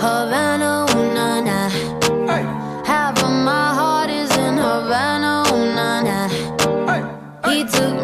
Havana, ooh, na, na. Half of my heart is in Havana, ooh, na, na. He took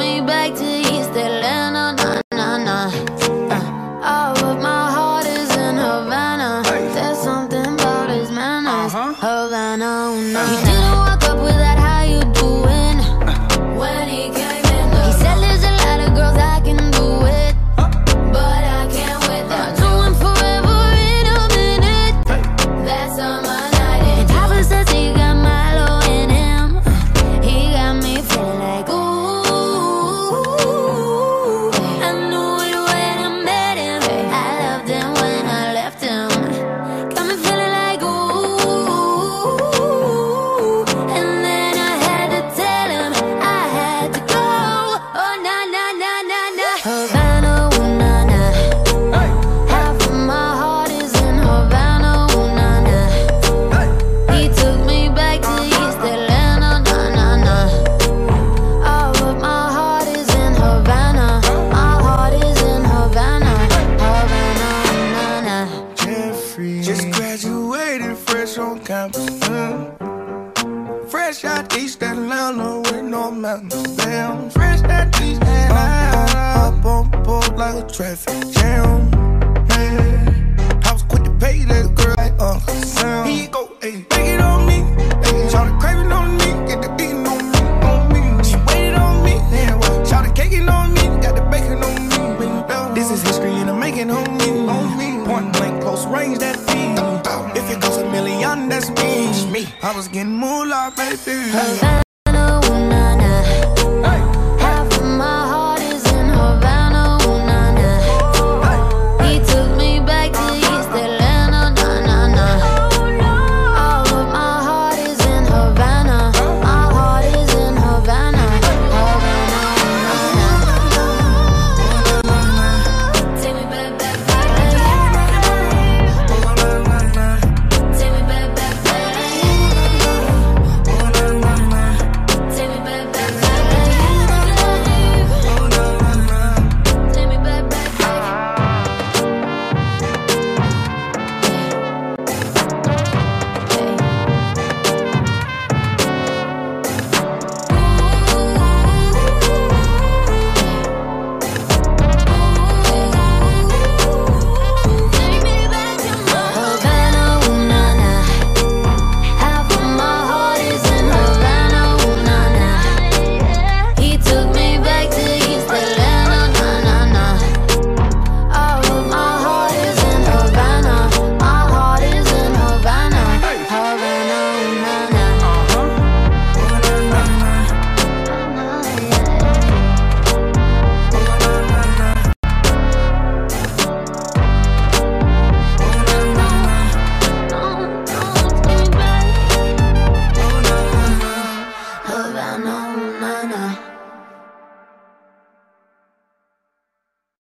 Fresh out East Atlanta with no mountains. Damn, fresh out East Atlanta. Up on the board like a traffic jam. Man, I was quick to pay that girl like Uncle Sam. Here you go, ayy, take it on me. Ayy, shout craving on me, get the beating on me, on me. She waited on me, yeah, well, shout caking on me, got the bacon on me. This is history and I'm making on me, on me. Point blank, close range, that feed. If it goes that's me. me. I was getting moolah, baby.